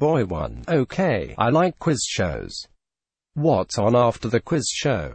Boy 1. Okay, I like quiz shows. What's on after the quiz show?